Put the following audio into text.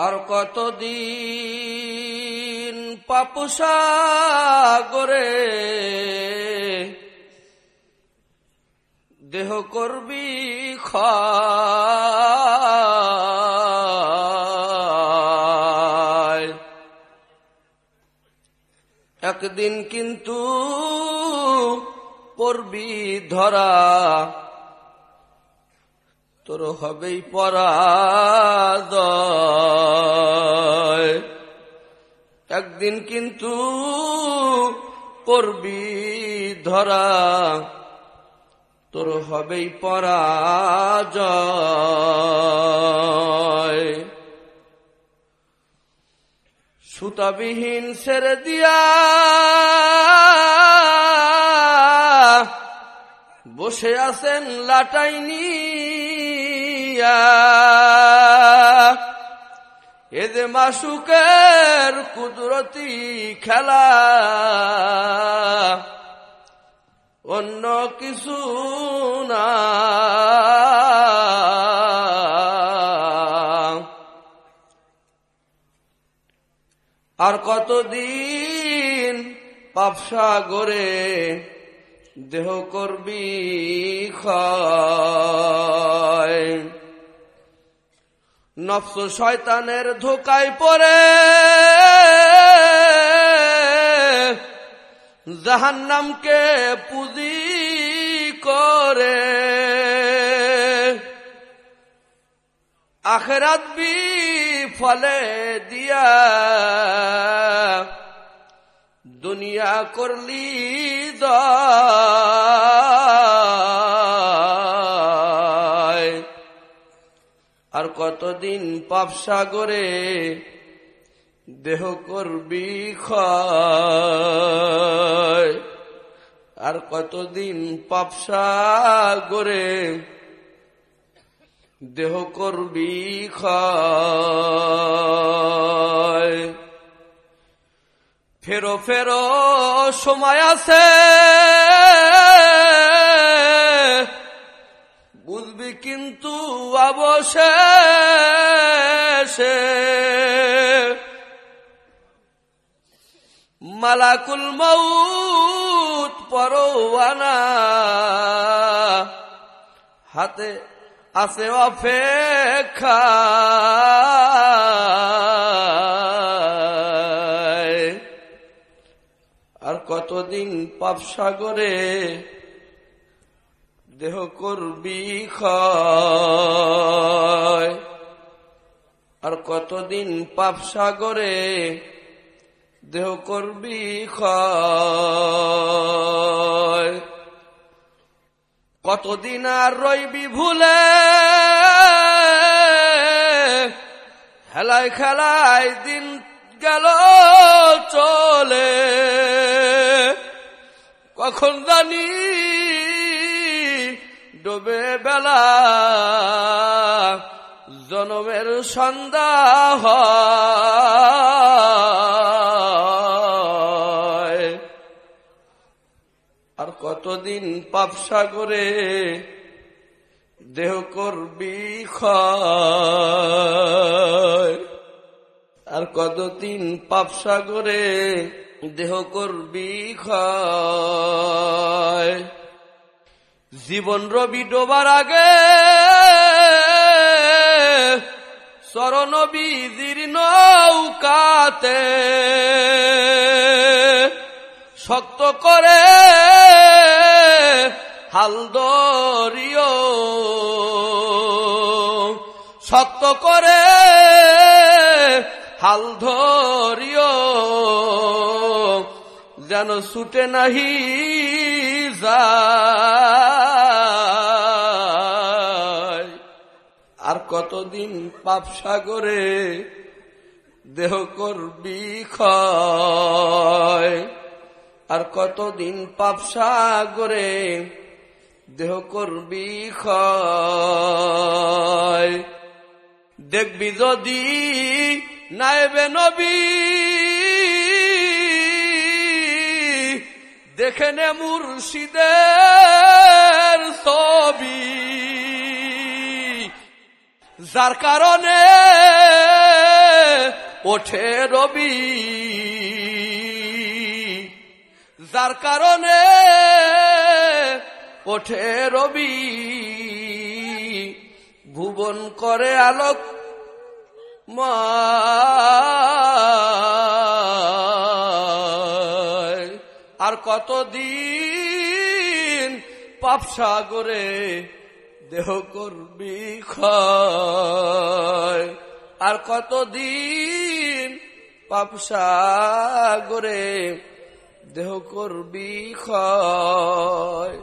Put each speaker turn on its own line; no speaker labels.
আর কতদিন পাপুসা করে দেহ করবি একদিন কিন্তু পড়বি ধরা তোর হবেই পরাজয়। একদিন কিন্তু করবি ধরা তোর হবেই পরাজয়। সুতাবিহীন সেরে দিয়া বসে আছেন লাটাইনি এ যে মাসুকের কুদরতি খেলা। অন্য কিছু না। আর কতদিন পাপসা গড়ে দেহ করবি ক্ষয় নফস শয়তানের ধোকায় পড়ে। জাহান্নামকে পুঁজি করে। আখরাত বি ফলে দিয়া দুনিয়া করলি দয় আর কতদিন পাপ সাগরে দেহ করবি আর কতদিন পাপ সাগরে দেহ করবি ফেরো ফেরো, সময় আছে। বুঝবি কিন্তু অবশেষে মালাকুল মৌত পরোয়ানা হাতে আছে অপেক্ষা। আর কতদিন পাপ সাগরে দেহ করবি আর কতদিন পাপ সাগরে দেহ করবি কতদিন আর রইবি ভুলে খেলায় খেলায় দিন গেল চলে। কখন জানি ডোবে বেলা, জনমের সন্ধ্যা আর কতদিন পাপসা করে দেহ করবি আর কতদিন পাপসা করে দেহ করবি ক্ষয়? জীবন রবি ডোবার আগে। চরণবীজির নৌকাতে শক্ত করে হালদরিও শক্ত করে হাল ধরিও। যেন ছুটে নাহি যায়। আর কতদিন পাপ সাগরে দেহ করবি আর কতদিন পাপ সাগরে দেহ করবি দেখবি যদি নাইবে নবী দেখে মুর্শিদের ছবি যার কারণে ওঠে রবি যার কারণে ওঠে রবি ভুবন করে আলোক ময়। আর কতদিন পাপ সাগরে দেহ করবি ক্ষয়? আর কতদিন পাপ সাগরে দেহ করবি ক্ষয়?